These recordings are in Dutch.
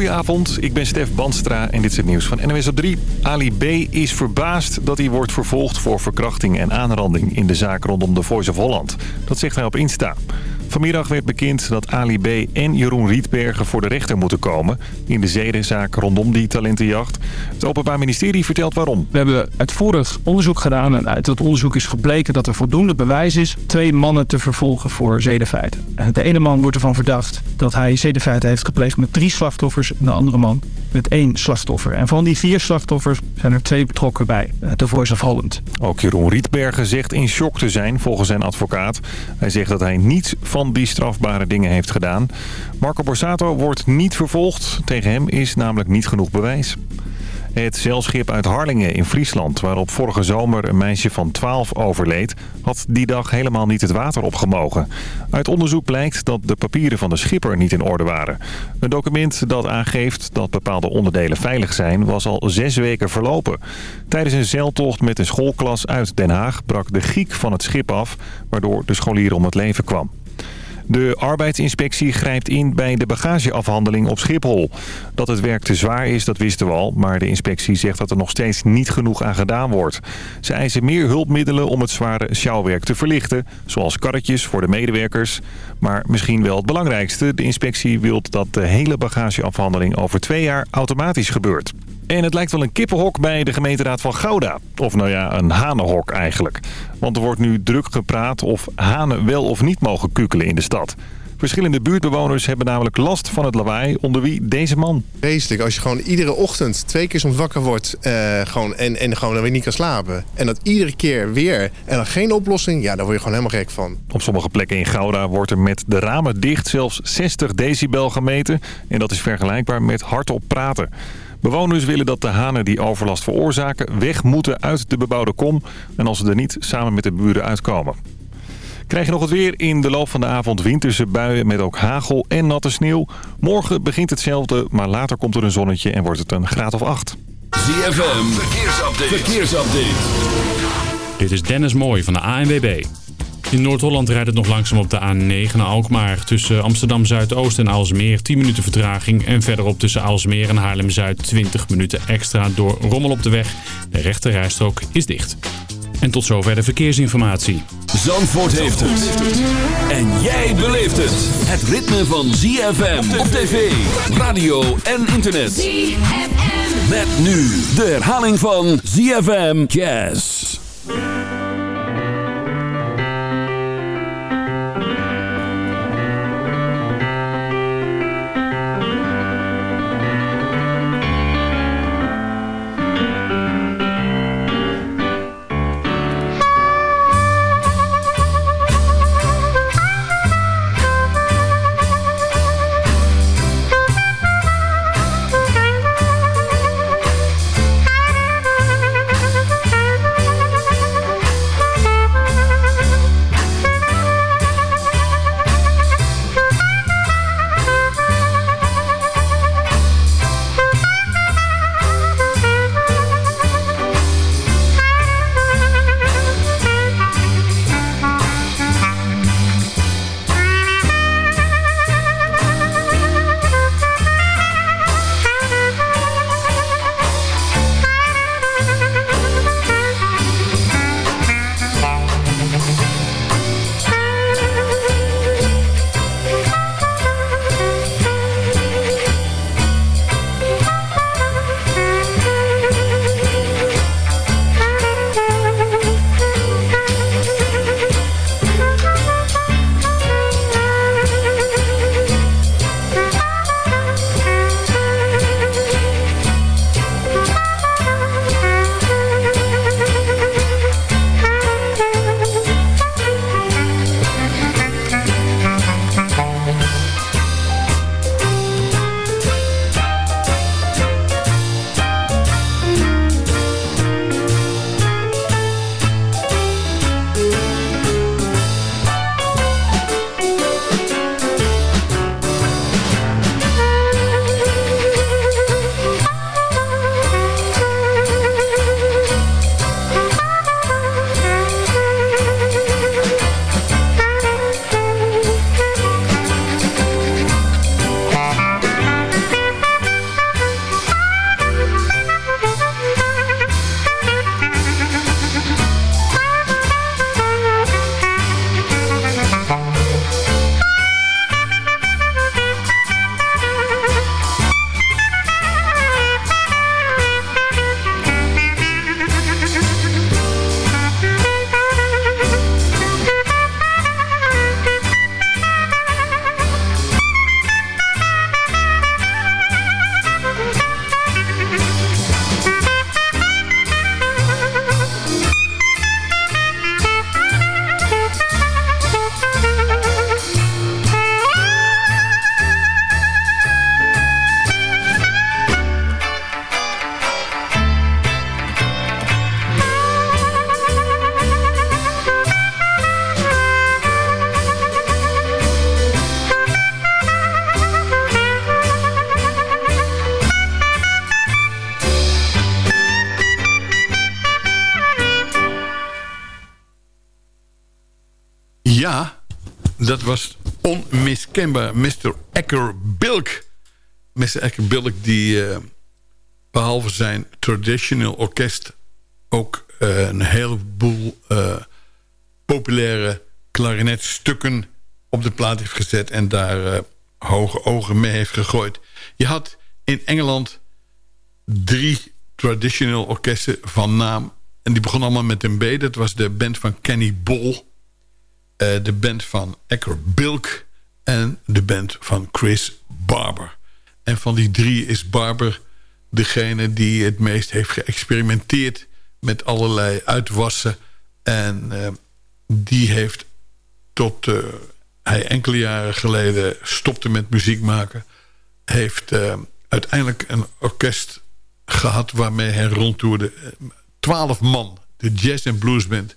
Goedenavond, ik ben Stef Banstra en dit is het nieuws van NWS op 3. Ali B. is verbaasd dat hij wordt vervolgd voor verkrachting en aanranding in de zaak rondom de Voice of Holland. Dat zegt hij op Insta. Vanmiddag werd bekend dat Ali B. en Jeroen Rietbergen voor de rechter moeten komen... in de zedenzaak rondom die talentenjacht. Het Openbaar Ministerie vertelt waarom. We hebben uitvoerig onderzoek gedaan en uit dat onderzoek is gebleken dat er voldoende bewijs is... twee mannen te vervolgen voor zedenfeiten. De ene man wordt ervan verdacht dat hij zedenfeiten heeft gepleegd met drie slachtoffers... en de andere man met één slachtoffer. En van die vier slachtoffers zijn er twee betrokken bij The Voice of Holland. Ook Jeroen Rietbergen zegt in shock te zijn volgens zijn advocaat. Hij zegt dat hij niets van die strafbare dingen heeft gedaan. Marco Borsato wordt niet vervolgd. Tegen hem is namelijk niet genoeg bewijs. Het zeilschip uit Harlingen in Friesland, waarop vorige zomer een meisje van 12 overleed, had die dag helemaal niet het water opgemogen. Uit onderzoek blijkt dat de papieren van de schipper niet in orde waren. Een document dat aangeeft dat bepaalde onderdelen veilig zijn, was al zes weken verlopen. Tijdens een zeiltocht met een schoolklas uit Den Haag brak de giek van het schip af, waardoor de scholier om het leven kwam. De arbeidsinspectie grijpt in bij de bagageafhandeling op Schiphol. Dat het werk te zwaar is, dat wisten we al. Maar de inspectie zegt dat er nog steeds niet genoeg aan gedaan wordt. Ze eisen meer hulpmiddelen om het zware sjouwwerk te verlichten. Zoals karretjes voor de medewerkers. Maar misschien wel het belangrijkste. De inspectie wil dat de hele bagageafhandeling over twee jaar automatisch gebeurt. En het lijkt wel een kippenhok bij de gemeenteraad van Gouda. Of nou ja, een hanenhok eigenlijk. Want er wordt nu druk gepraat of hanen wel of niet mogen kukelen in de stad. Verschillende buurtbewoners hebben namelijk last van het lawaai, onder wie deze man. Vreselijk, als je gewoon iedere ochtend twee keer soms wakker wordt uh, gewoon, en, en gewoon dan weer niet kan slapen. En dat iedere keer weer en dan geen oplossing, ja, daar word je gewoon helemaal gek van. Op sommige plekken in Gouda wordt er met de ramen dicht zelfs 60 decibel gemeten. En dat is vergelijkbaar met hardop praten. Bewoners willen dat de hanen die overlast veroorzaken weg moeten uit de bebouwde kom. En als ze er niet samen met de buren uitkomen. Krijg je nog het weer in de loop van de avond winterse buien met ook hagel en natte sneeuw. Morgen begint hetzelfde, maar later komt er een zonnetje en wordt het een graad of acht. ZFM, verkeersupdate. verkeersupdate. Dit is Dennis Mooij van de ANWB. In Noord-Holland rijdt het nog langzaam op de A9 naar Alkmaar. Tussen Amsterdam Zuidoost en Aalsmeer 10 minuten vertraging. En verderop tussen Aalsmeer en Haarlem-Zuid 20 minuten extra door rommel op de weg. De rechte rijstrook is dicht. En tot zover de verkeersinformatie. Zandvoort heeft het. En jij beleeft het. Het ritme van ZFM op tv, radio en internet. ZFM. Met nu de herhaling van ZFM Jazz. Dat was onmiskenbaar Mr. Ecker Bilk. Mr. Ecker Bilk die uh, behalve zijn traditional orkest... ook uh, een heleboel uh, populaire klarinetstukken op de plaat heeft gezet... en daar hoge ogen mee heeft gegooid. Je had in Engeland drie traditional orkesten van naam. En die begonnen allemaal met een B. Dat was de band van Kenny Ball... Eh, de band van Ecker Bilk en de band van Chris Barber. En van die drie is Barber degene die het meest heeft geëxperimenteerd... met allerlei uitwassen. En uh, die heeft tot uh, hij enkele jaren geleden stopte met muziek maken... heeft uiteindelijk een orkest gehad waarmee hij rondtoerde. Twaalf man, de Jazz and Blues Band...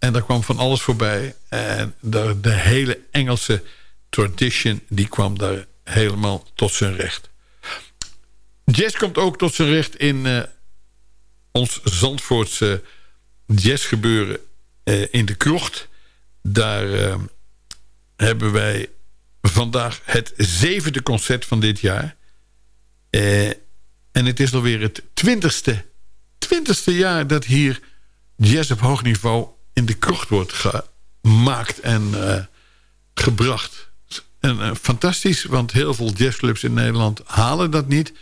En daar kwam van alles voorbij. En de, de hele Engelse tradition die kwam daar helemaal tot zijn recht. Jazz komt ook tot zijn recht in uh, ons Zandvoortse jazzgebeuren uh, in de krocht. Daar uh, hebben wij vandaag het zevende concert van dit jaar. en het is alweer het twintigste, twintigste jaar dat hier jazz op hoog niveau in de krocht wordt gemaakt en uh, gebracht. En uh, fantastisch, want heel veel jazzclubs in Nederland halen dat niet.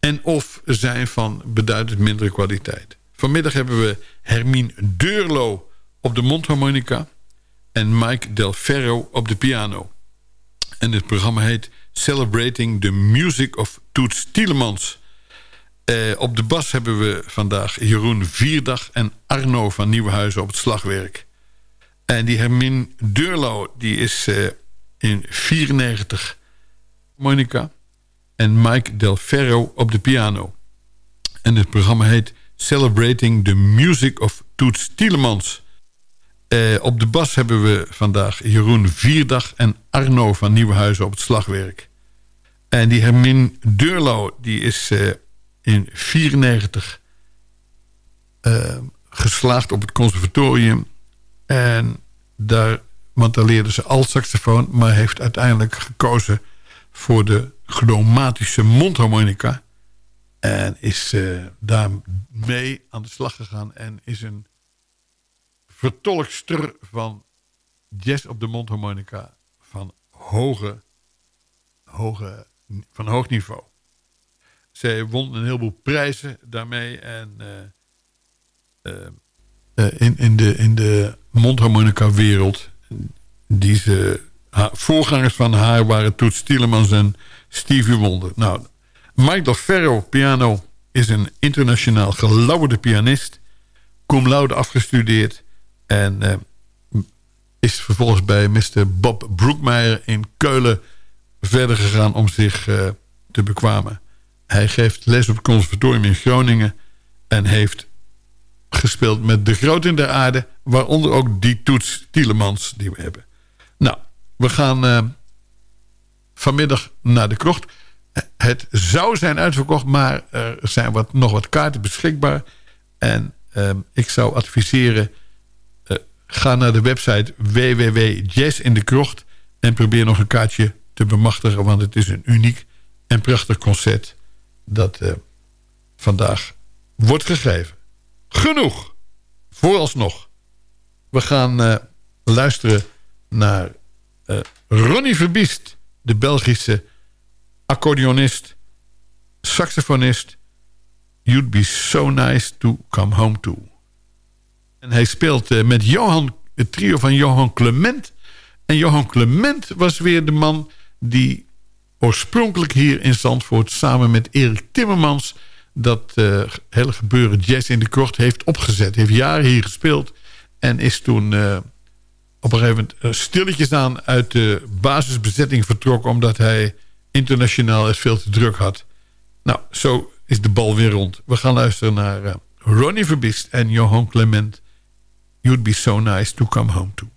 En of zijn van beduidend mindere kwaliteit. Vanmiddag hebben we Hermine Deurlo op de mondharmonica... en Mike Del Ferro op de piano. En het programma heet Celebrating the Music of Toots Tielemans... Uh, op de bas hebben we vandaag Jeroen Vierdag en Arno van Nieuwenhuizen op het slagwerk. En die Hermin Deurlo die is uh, in 94 Monica. En Mike Del Ferro op de piano. En het programma heet Celebrating the Music of Toots Tielemans. Uh, op de bas hebben we vandaag Jeroen Vierdag en Arno van Nieuwenhuizen op het slagwerk. En die Hermin Deurlo die is in 94 uh, geslaagd op het conservatorium. En daar, want daar leerde ze alt saxofoon... maar heeft uiteindelijk gekozen voor de chromatische mondharmonica. En is uh, daarmee aan de slag gegaan. En is een vertolkster van jazz op de mondharmonica... van, hoge, hoge, van hoog niveau. Zij won een heleboel prijzen daarmee. En uh, uh, in, in de, in de mondharmonica-wereld... die ze... Voorgangers van haar waren Toets Tielemans en Stevie Wonder. Nou, Michael Ferro, piano, is een internationaal gelauwerde pianist. Cum laude afgestudeerd. En is vervolgens bij Mr. Bob Broekmeijer in Keulen verder gegaan om zich te bekwamen. Hij geeft les op het conservatorium in Groningen. En heeft gespeeld met de groten der aarde. Waaronder ook die toets Tielemans die we hebben. Nou, we gaan uh, vanmiddag naar de krocht. Het zou zijn uitverkocht, maar er zijn wat, nog wat kaarten beschikbaar. En uh, ik zou adviseren... Uh, ga naar de website www.jazzindekrocht... en probeer nog een kaartje te bemachtigen... want het is een uniek en prachtig concert dat uh, vandaag wordt gegeven. Genoeg. Vooralsnog. We gaan uh, luisteren naar uh, Ronnie Verbiest. De Belgische accordeonist, saxofonist. You'd be so nice to come home to. En hij speelt met Johan, het trio van Johan Clement. En Johan Clement was weer de man die oorspronkelijk hier in Zandvoort... samen met Erik Timmermans... dat uh, hele gebeuren jazz in de krocht heeft opgezet. Heeft jaren hier gespeeld. En is toen uh, op een gegeven moment uh, stilletjes aan... uit de basisbezetting vertrokken... omdat hij internationaal het veel te druk had. Nou, zo is de bal weer rond. We gaan luisteren naar Ronnie Verbist en Johan Clement. You'd be so nice to come home to.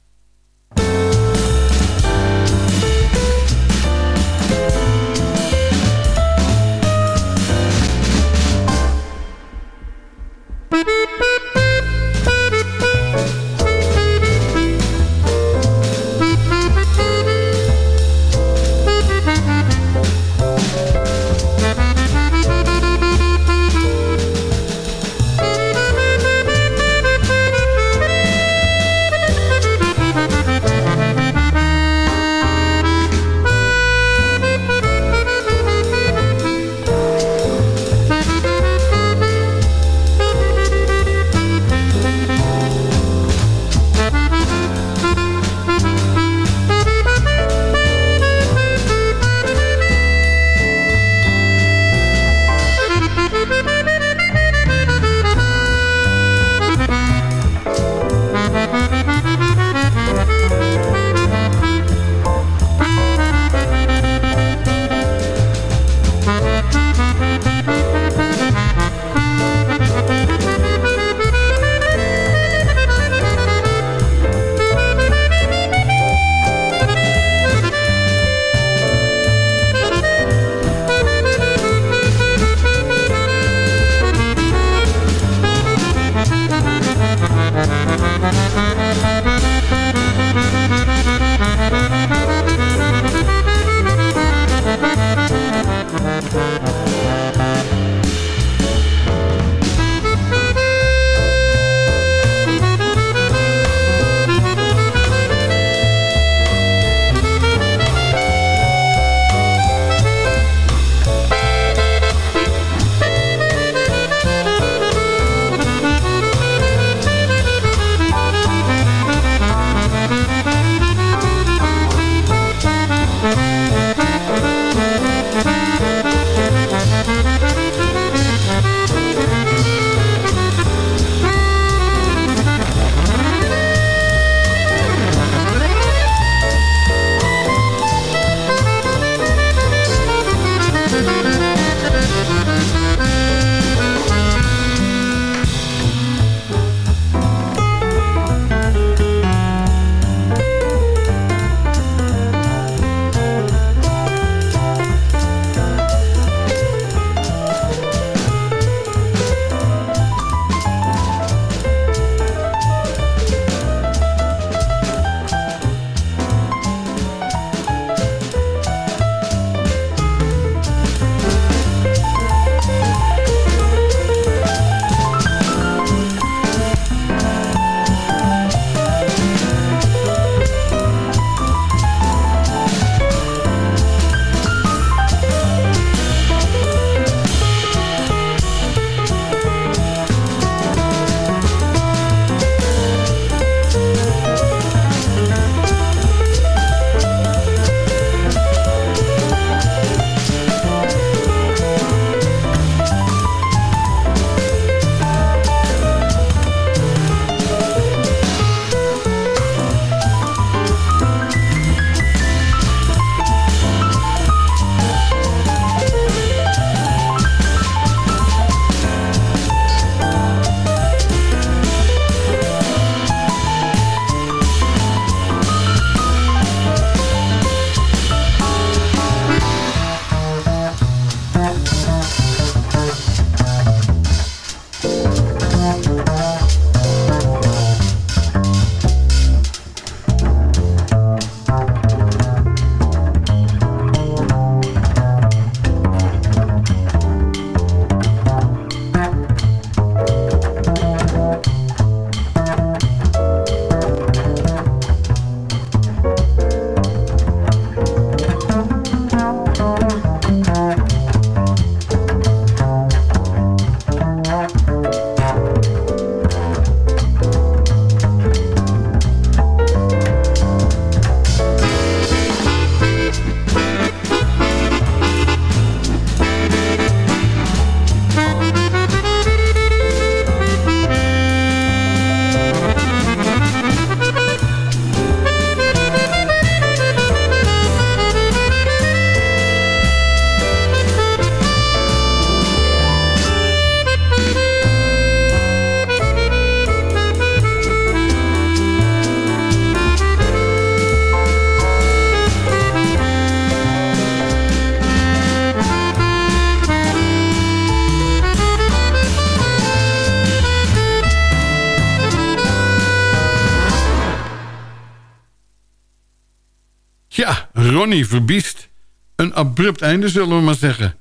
Verbiest. Een abrupt einde, zullen we maar zeggen.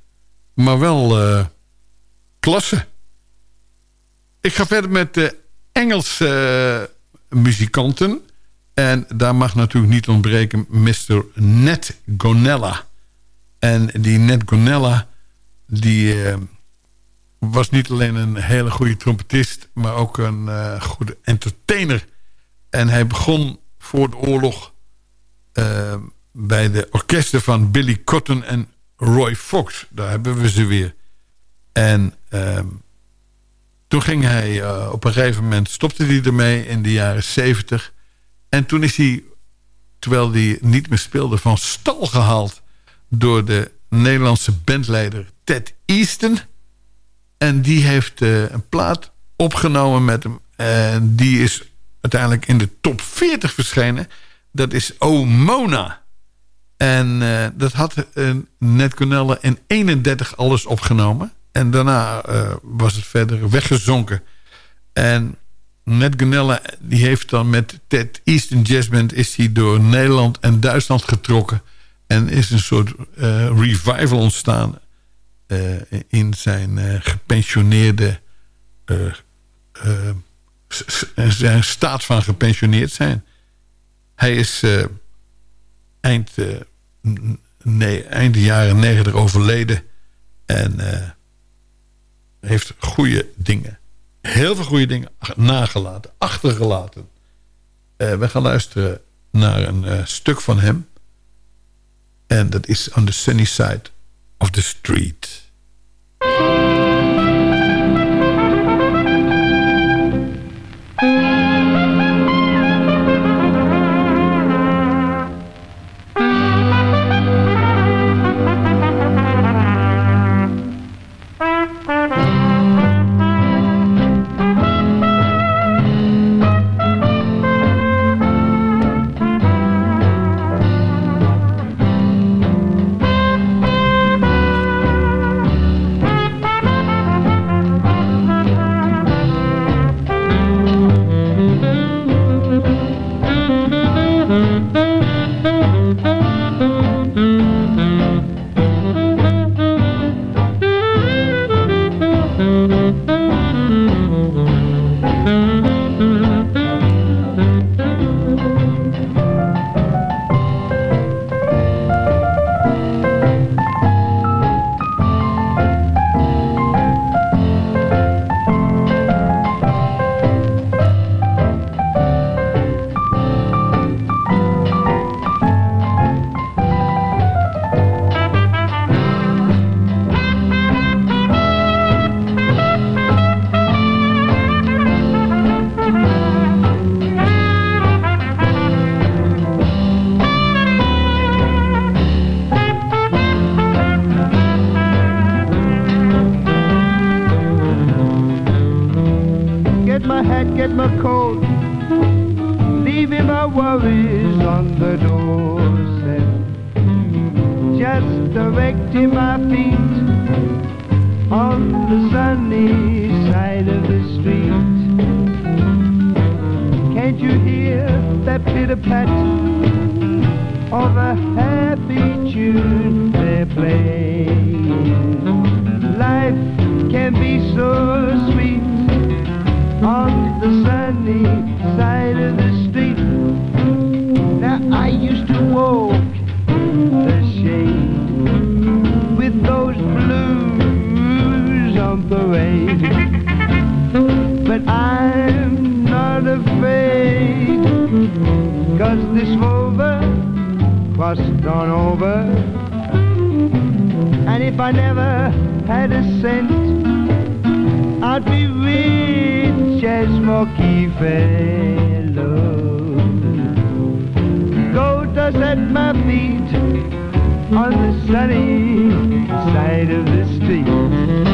Maar wel uh, klasse. Ik ga verder met de Engelse uh, muzikanten. En daar mag natuurlijk niet ontbreken Mr. Ned Gonella. En die Ned Gonella... die uh, was niet alleen een hele goede trompetist... maar ook een goede entertainer. En hij begon voor de oorlog... bij de orkesten van Billy Cotton en Roy Fox. Daar hebben we ze weer. En ehm, toen ging hij uh, op een gegeven moment... stopte hij ermee in de jaren 70. En toen is hij, terwijl hij niet meer speelde... van stal gehaald door de Nederlandse bandleider Ted Easton. En die heeft uh, een plaat opgenomen met hem. En die is uiteindelijk in de top 40 verschenen. Dat is Oh Mona. En uh, dat had uh, Ned Cornelle in 31 alles opgenomen. En daarna uh, was het verder weggezonken. En Ned Cornelle die heeft dan met Ted Easton Jazz Band... is hij door Nederland en Duitsland getrokken. En is een soort revival ontstaan... in zijn gepensioneerde... zijn staat van gepensioneerd zijn. Hij is eind, uh, nee, eind jaren negentig overleden. En uh, heeft goede dingen, heel veel goede dingen nagelaten, achtergelaten. Uh, we gaan luisteren naar een stuk van hem. En dat is On the Sunny Side of the Street. on the sunny side of the street.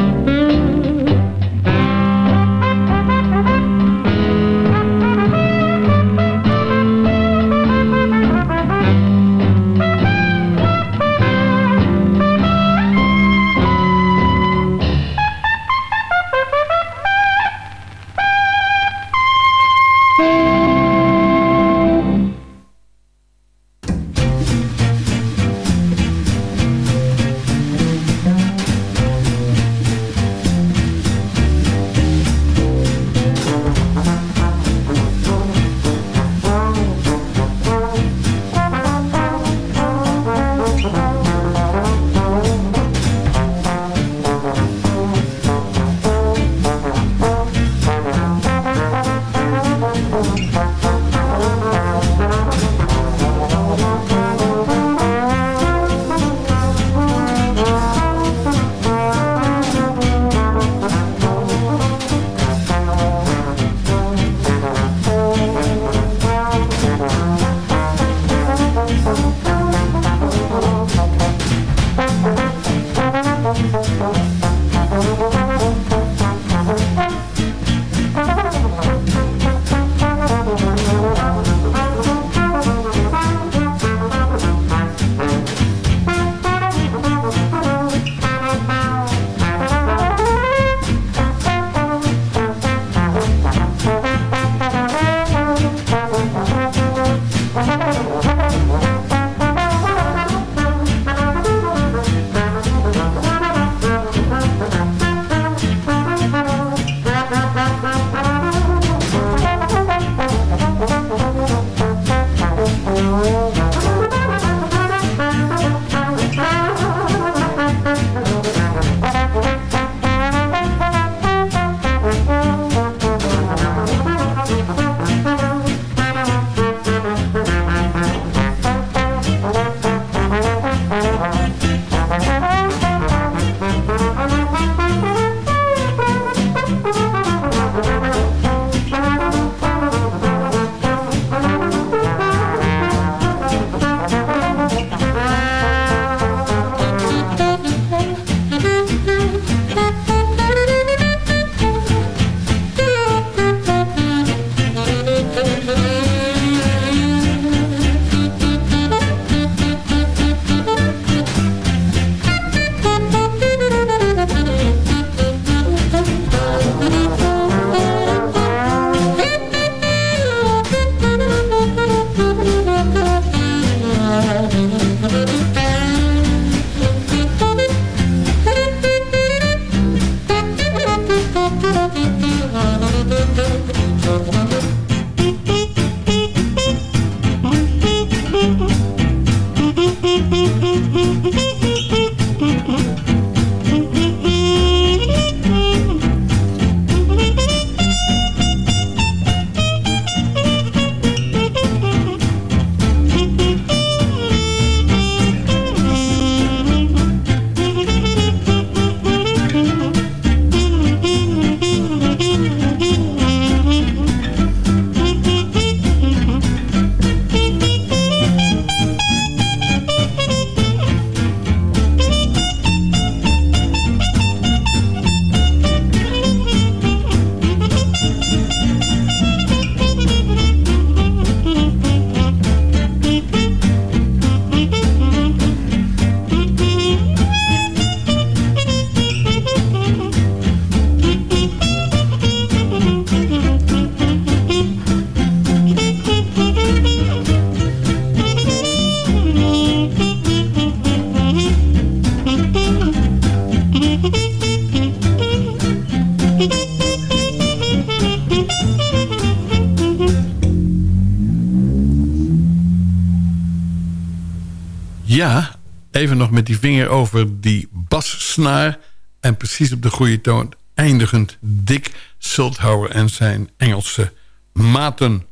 Even nog met die vinger over die bassnaar... en precies op de goede toon eindigend Dick Sulthauer en zijn Engelse maten.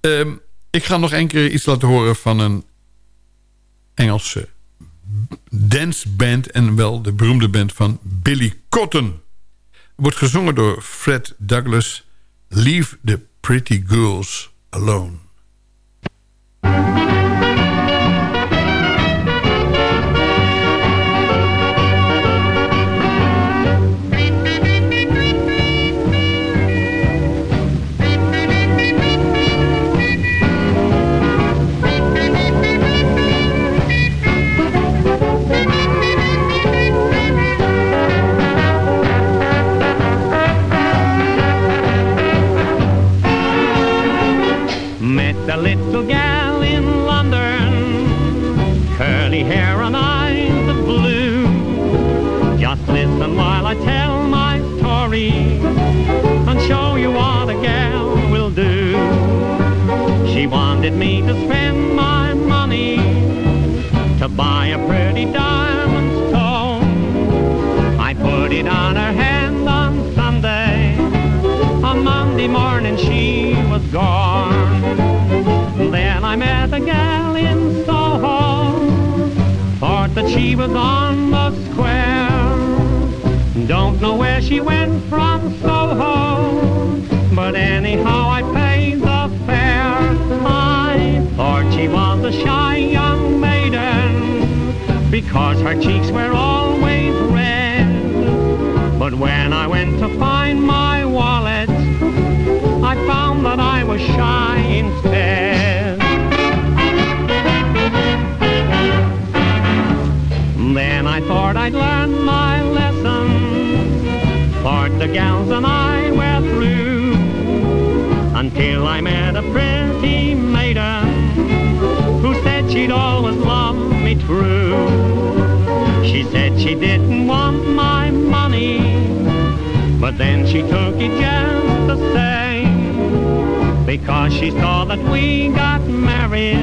Ehm, ik ga nog een keer iets laten horen van een Engelse danceband... en wel de beroemde band van Billy Cotton. Wordt gezongen door Fred Douglas... Leave the Pretty Girls Alone. me to spend my money to buy a pretty diamond stone. I put it on her hand on Sunday. On Monday morning she was gone. Then I met a gal in Soho. Thought that she was on the square. Don't know where she went from Soho. But anyhow I passed. A shy young maiden because her cheeks were always red. But when I went to find my wallet, I found that I was shy instead. Then I thought I'd learn my lesson. Thought the gals and I were through. Until I met a pretty she'd always love me true. She said she didn't want my money, but then she took it just the same. Because she saw that we got married,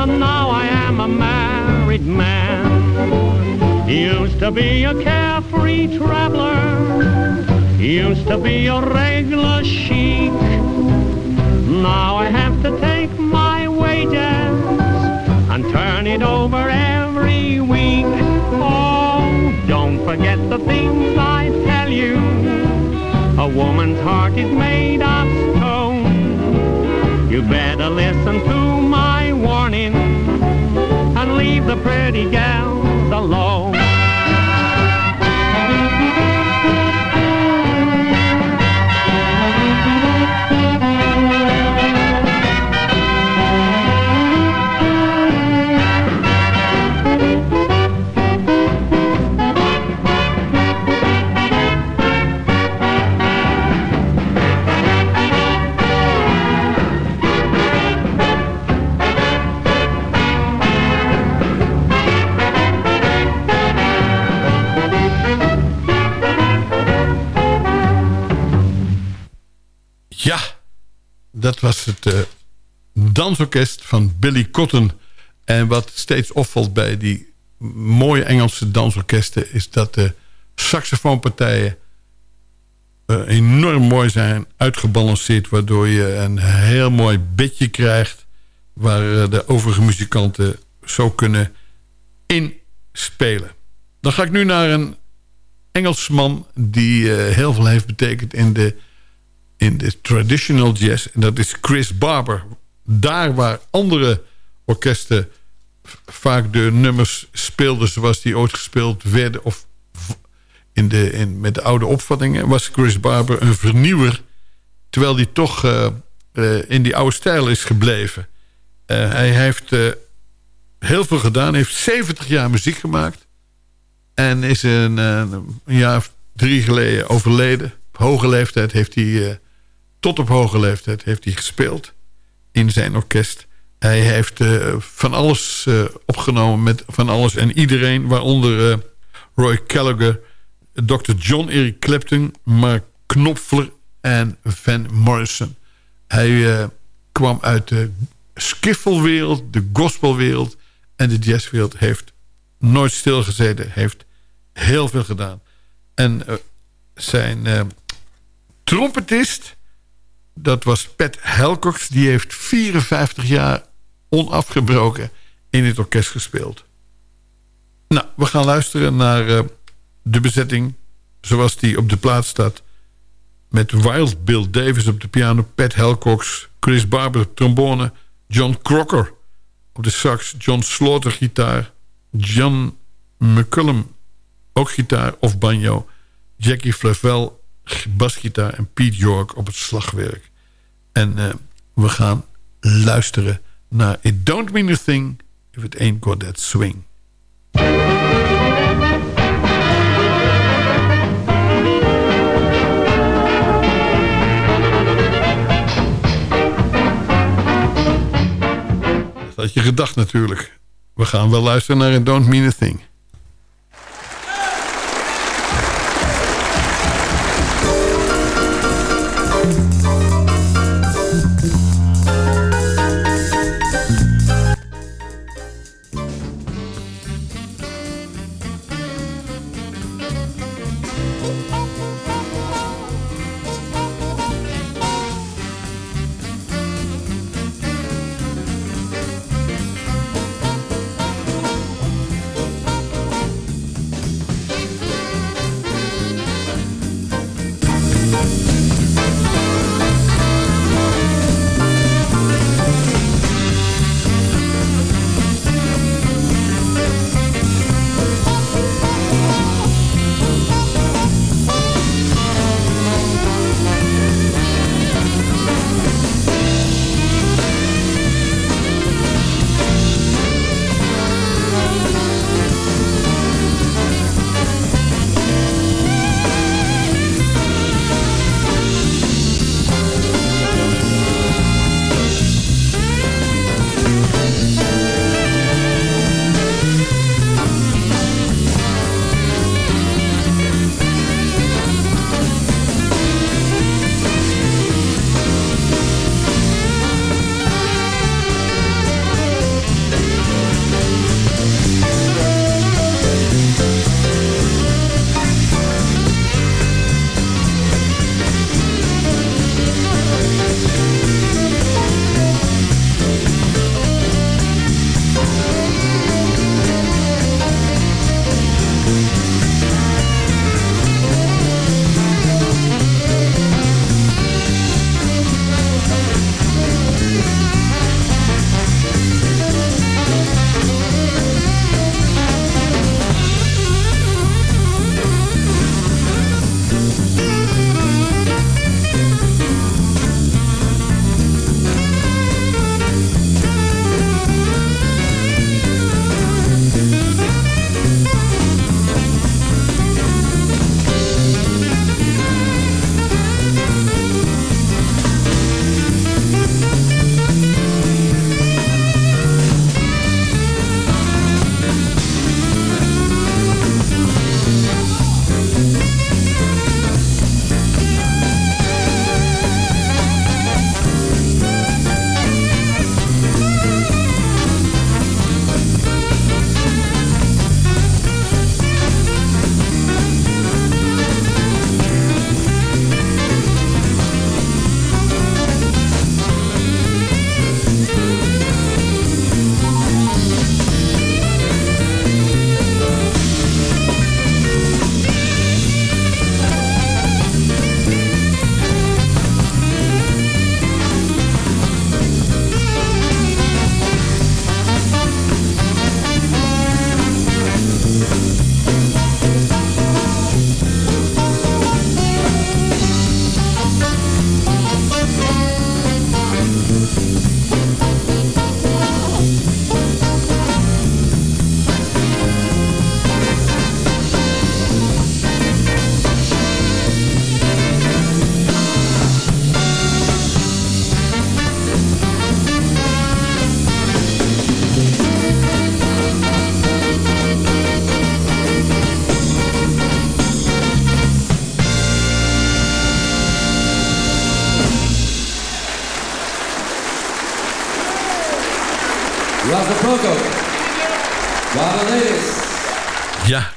and now I am a married man. Used to be a carefree traveler, used to be a regular chic. Now I have to take my wages turn it over every week. Oh, don't forget the things I tell you. A woman's heart is made of stone. You better listen to my warning and leave the pretty gals alone. Dat was het uh, dansorkest van Billy Cotton. En wat steeds opvalt bij die mooie Engelse dansorkesten... is dat de saxofoonpartijen uh, enorm mooi zijn, uitgebalanceerd... waardoor je een heel mooi bedje krijgt... waar uh, de overige muzikanten zo kunnen inspelen. Dan ga ik nu naar een Engelsman... die heel veel heeft betekend in de in de traditional jazz. En dat is Chris Barber. Daar waar andere orkesten vaak de nummers speelden zoals die ooit gespeeld werden... of in de, in, met de oude opvattingen... was Chris Barber een vernieuwer... terwijl hij toch uh, uh, in die oude stijl is gebleven. Uh, hij heeft heel veel gedaan. heeft 70 jaar muziek gemaakt. En is een, een jaar of drie geleden overleden. Op hoge leeftijd heeft hij tot op hoge leeftijd heeft hij gespeeld in zijn orkest. Hij heeft uh, van alles uh, opgenomen met van alles en iedereen. Waaronder uh, Roy Gallagher, Dr. John Eric Clapton, Mark Knopfler en Van Morrison. Hij kwam uit de skiffelwereld, de gospelwereld... En de jazzwereld heeft nooit stilgezeten. Heeft heel veel gedaan. En zijn trompetist, dat was Pat Helcox. Die heeft 54 jaar onafgebroken in dit orkest gespeeld. Nou, we gaan luisteren naar uh, de bezetting zoals die op de plaats staat. Met Wild Bill Davis op de piano, Pat Helcox, Chris Barber op trombone, John Crocker op de sax, John Slaughter gitaar, John McCullum ook gitaar of banjo, Jackie Flavel basgitaar en Pete York op het slagwerk. En uh, we gaan luisteren naar It Don't Mean a Thing If It Ain't Got That Swing. Dat had je gedacht natuurlijk. We gaan wel luisteren naar It Don't Mean a Thing.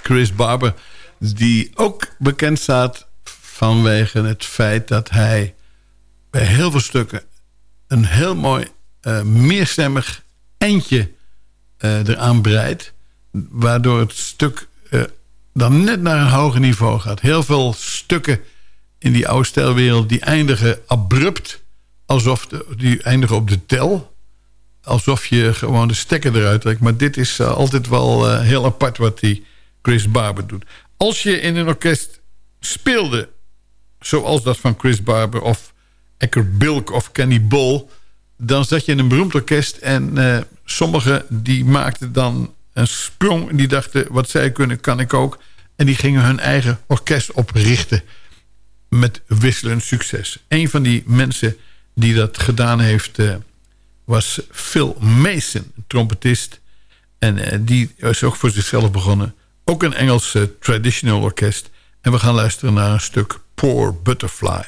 Chris Barber. Die ook bekend staat vanwege het feit dat hij bij heel veel stukken een heel mooi uh, meerstemmig eindje uh, eraan breidt. Waardoor het stuk uh, dan net naar een hoger niveau gaat. Heel veel stukken in die oude die eindigen abrupt. Alsof die eindigen op de tel. Alsof je gewoon de stekker eruit trekt. Maar dit is altijd wel heel apart wat die Chris Barber doet. Als je in een orkest speelde... zoals dat van Chris Barber of Ecker Bilk of Kenny Bull... dan zat je in een beroemd orkest... en uh, sommigen die maakten dan een sprong... en die dachten, wat zij kunnen, kan ik ook... en die gingen hun eigen orkest oprichten... met wisselend succes. Een van die mensen die dat gedaan heeft... Uh, was Phil Mason, trompetist... En uh, die is ook voor zichzelf begonnen. Ook een Engelse uh, traditional orkest. En we gaan luisteren naar een stuk Poor Butterfly.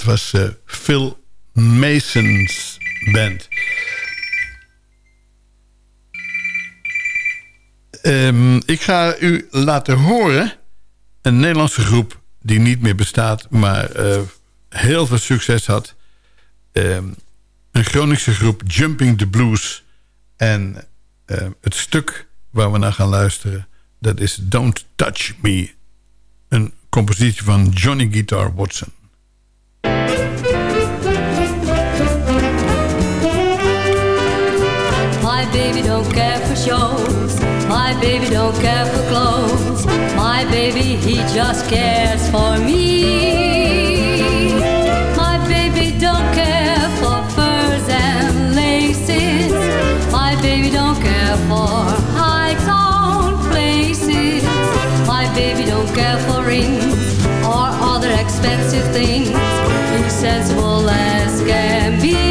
Dat was uh, Phil Mason's band. Um, ik ga u laten horen... een Nederlandse groep die niet meer bestaat... maar uh, heel veel succes had. Um, een Groningse groep Jumping the Blues. En uh, het stuk waar we naar gaan luisteren... dat is Don't Touch Me. Een compositie van Johnny Guitar Watson. My baby don't care for shows. My baby don't care for clothes. My baby, he just cares for me. My baby don't care for furs and laces. My baby don't care for high town places. My baby don't care for rings or other expensive things. Sensible as can be.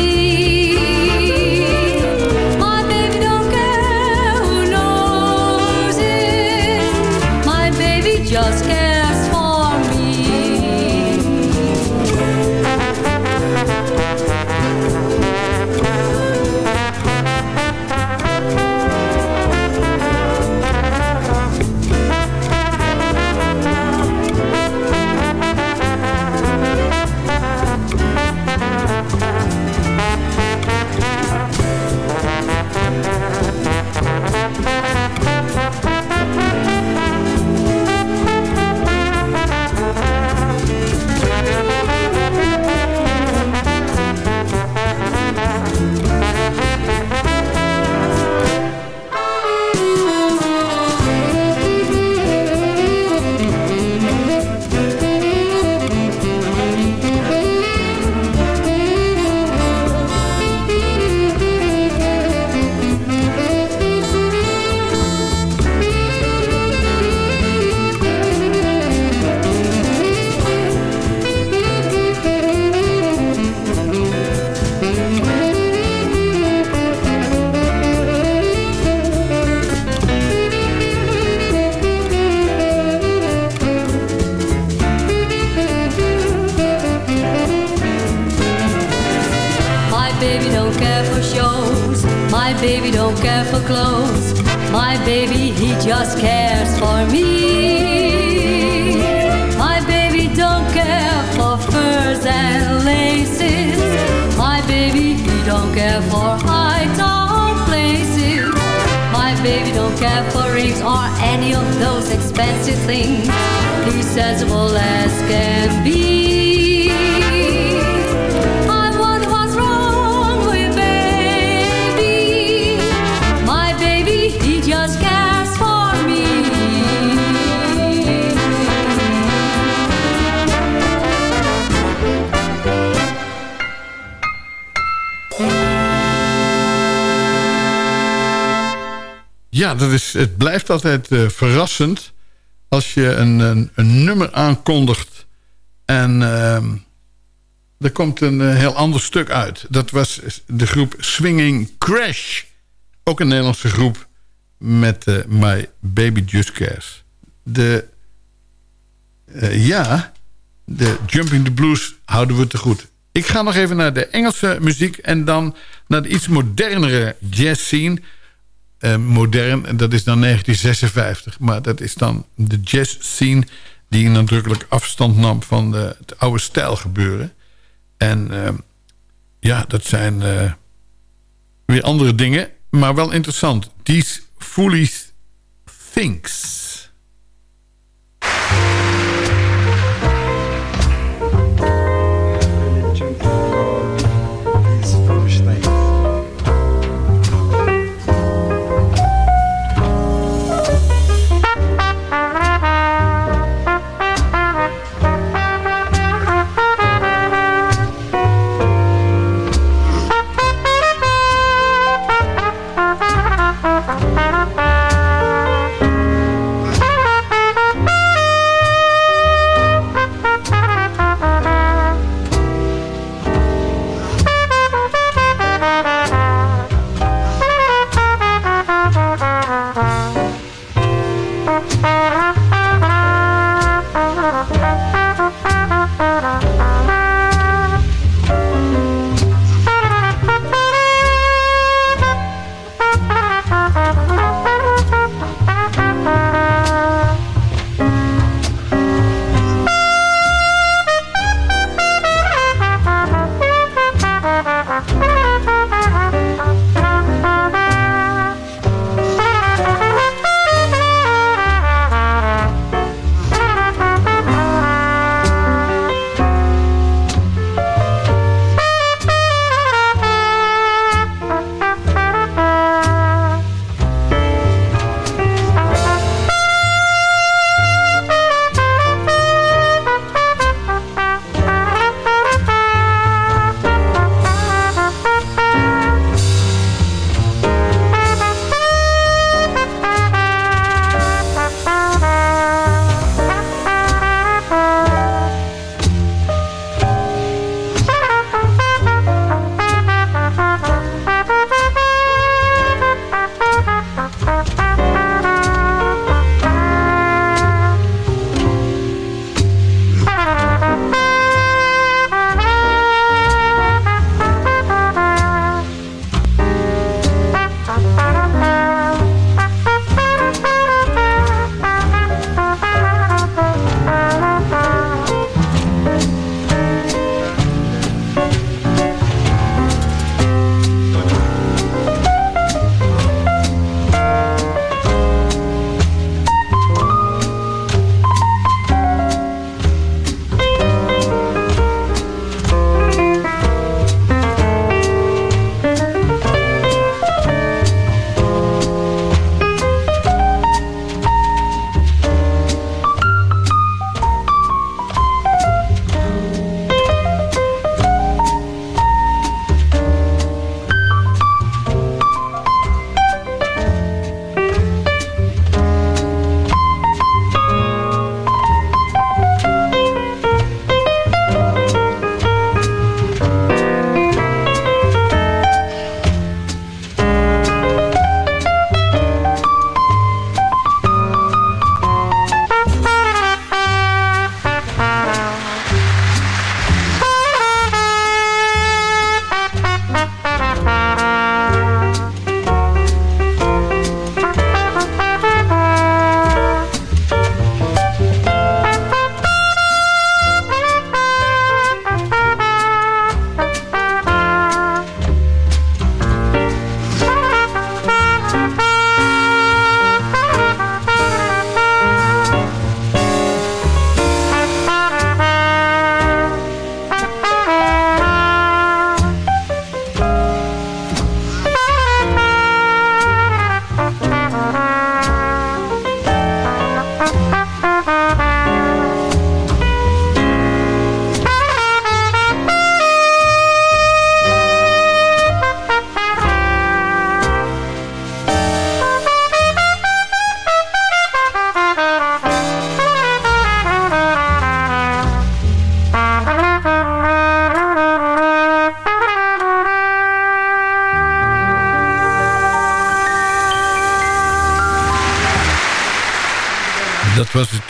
Blijft altijd uh, verrassend als je een, een, nummer aankondigt en uh, er komt een uh, heel ander stuk uit. Dat was de groep Swinging Crash. Ook een Nederlandse groep met uh, My Baby Just Cares. De, ja, de Jumping the Blues houden we te goed. Ik ga nog even naar de Engelse muziek en dan naar de iets modernere jazz scene... Uh, modern. En dat is dan 1956. Maar dat is dan de jazz scene die nadrukkelijk afstand nam van de, het oude stijl gebeuren. En uh, ja, dat zijn uh, weer andere dingen. Maar wel interessant. These foolish things.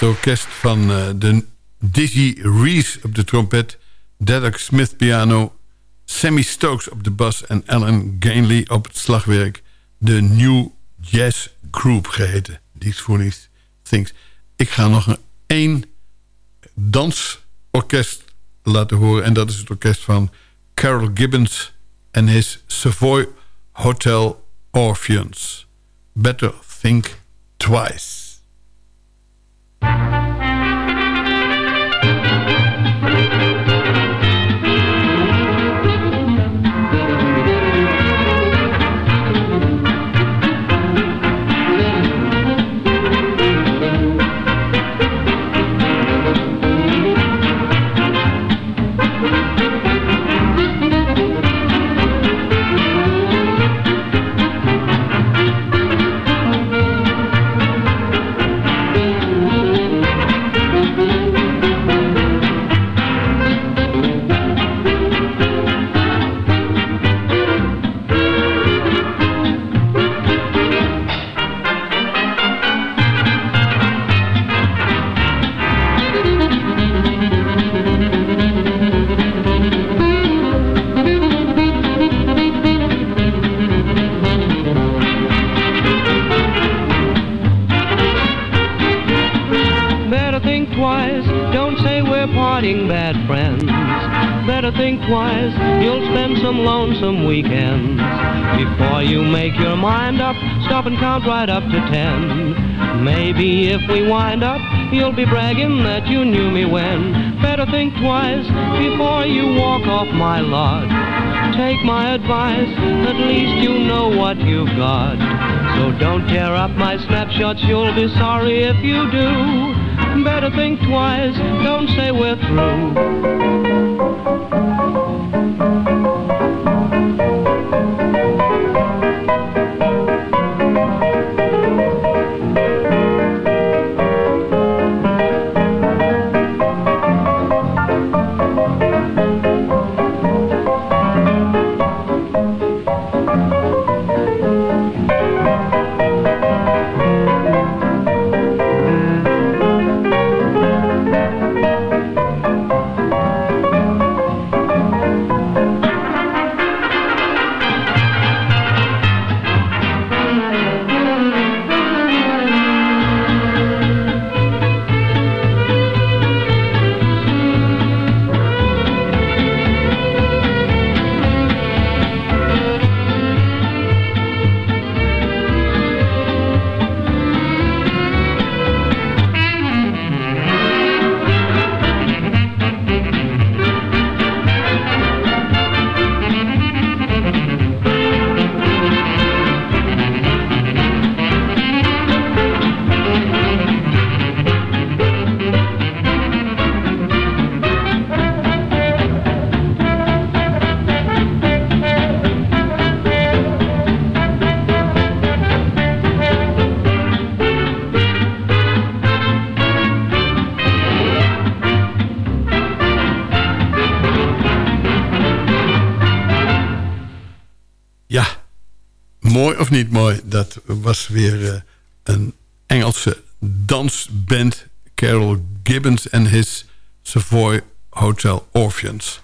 Orkest van uh, de Dizzy Reese op de trompet... Derek Smith piano... Sammy Stokes op de bas en Alan Gainley op het slagwerk... de New Jazz Group geheten. These Foolish Things. Ik ga nog een één dansorkest laten horen... en dat is het orkest van Carol Gibbons en his Savoy Hotel Orpheans. Better Think Twice. If we wind up, you'll be bragging that you knew me when. Better think twice before you walk off my lot. Take my advice, at least you know what you've got. So don't tear up my snapshots, you'll be sorry if you do. Better think twice, don't say we're through. Of niet mooi? Dat was weer uh, een Engelse dansband. Carol Gibbons en his Savoy Hotel Orpheans.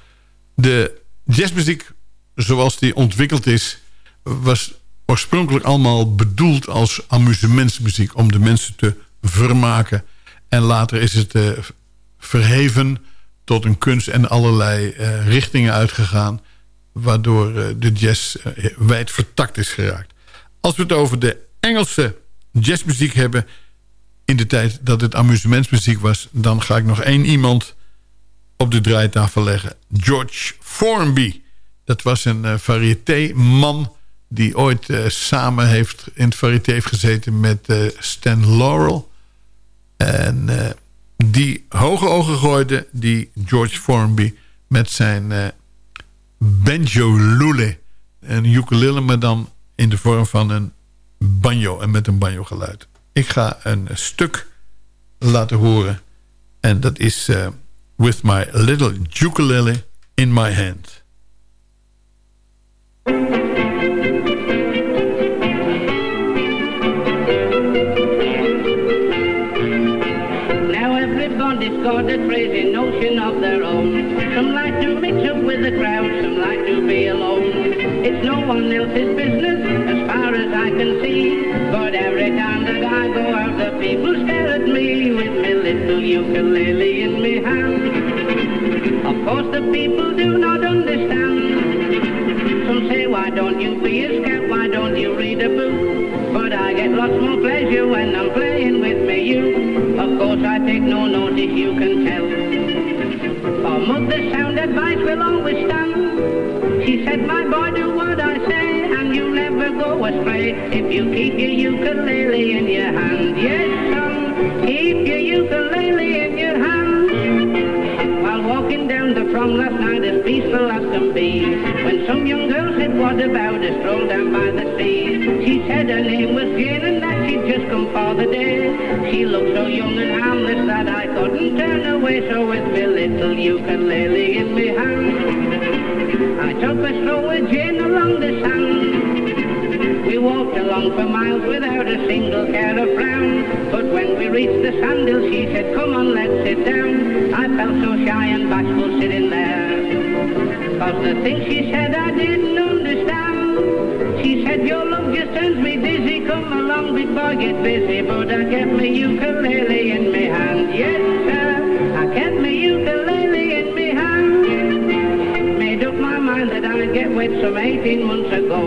De jazzmuziek zoals die ontwikkeld is... was oorspronkelijk allemaal bedoeld als amusementsmuziek... om de mensen te vermaken. En later is het uh, verheven tot een kunst en allerlei uh, richtingen uitgegaan... waardoor de jazz wijd vertakt is geraakt. Als we het over de Engelse jazzmuziek hebben... in de tijd dat het amusementsmuziek was... dan ga ik nog één iemand op de draaitafel leggen. George Formby. Dat was een uh, variété-man die ooit uh, samen heeft in het variété heeft gezeten met uh, Stan Laurel. En die hoge ogen gooide, die George Formby... met zijn banjo lule. Een ukulele, maar dan in de vorm van een banjo en met een banjo geluid. Ik ga een stuk laten horen en dat is uh, With My Little Ukulele in My Hand. discordant crazy notion of their own. Some like to mix up with the crowd, some like to be alone. It's no one else's business. Ukulele in my hand. Of course the people do not understand. Some say, why don't you be a scout? Why don't you read a book? But I get lots more pleasure when I'm playing with me you. Of course I take no notice, you can tell. For mother's sound advice will always stand. She said, my boy, do what I say, never go astray if you keep your ukulele in your hand. Yes, son, keep your ukulele in your hand. While walking down the prom last night, as peaceful as can be, when some young girl said, what about a stroll down by the sea? She said her name was Jane and that she'd just come for the day. She looked so young and harmless that I couldn't turn away, so with my little ukulele in my hand, I took a stroll with Jane along the sand. We walked along for miles without a single care of frown. But when we reached the sand hill, she said, come on, let's sit down. I felt so shy and bashful sitting there. Cause the things she said I didn't understand. She said, your love just turns me dizzy. Come along, big boy, get busy. But I kept my ukulele in my wet some 18 months ago.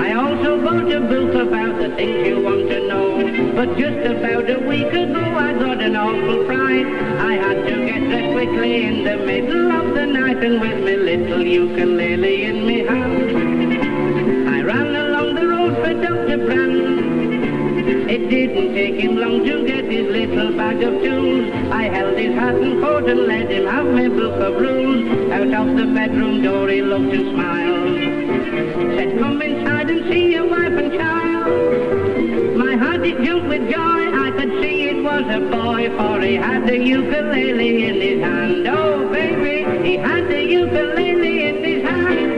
I also bought a book about the things you want to know. But just about a week ago, I got an awful fright. I had to get dressed quickly in the middle of the night and with my little ukulele in my hand. I ran along the road for Dr. Brand. It didn't take him long to get his little bag of tools. I held his hat and coat and let him have my book of rules. Out of the bedroom door he looked and smiled. Said, come inside and see your wife and child. My heart it jumped with joy. I could see it was a boy, for he had the ukulele in his hand. Oh, baby, he had the ukulele in his hand.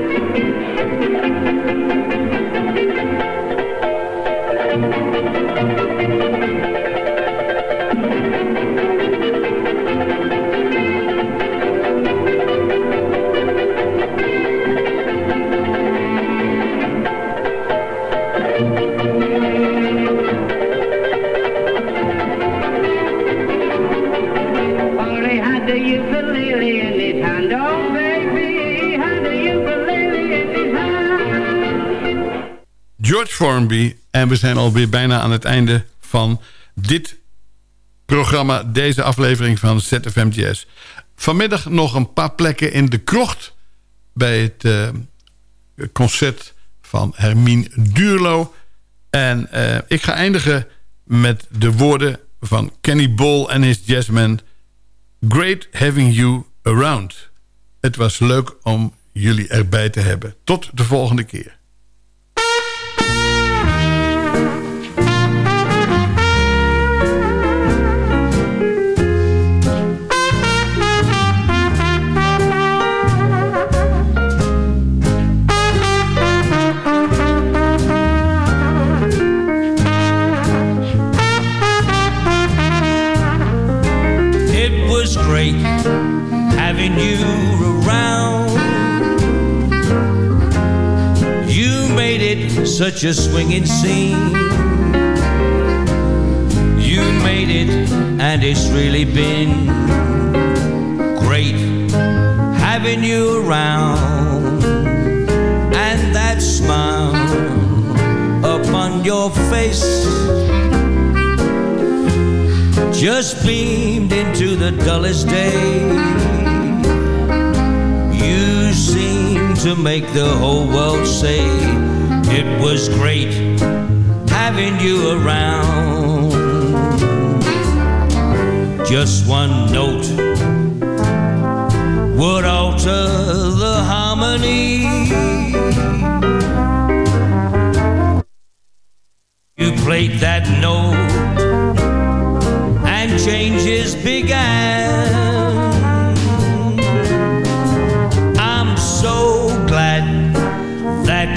En we zijn alweer bijna aan het einde van dit programma. Deze aflevering van ZFM Jazz. Vanmiddag nog een paar plekken in de krocht. Bij het eh, concert van Hermine Duurlo. En eh, ik ga eindigen met de woorden van Kenny Ball en his jazzmen. Great having you around. Het was leuk om jullie erbij te hebben. Tot de volgende keer. Having you around. You made it such a swinging scene. You made it, and it's really been great having you around. And that smile upon your face just beamed into the dullest day. To make the whole world say it was great having you around. Just one note would alter the harmony. You played that note and changes began.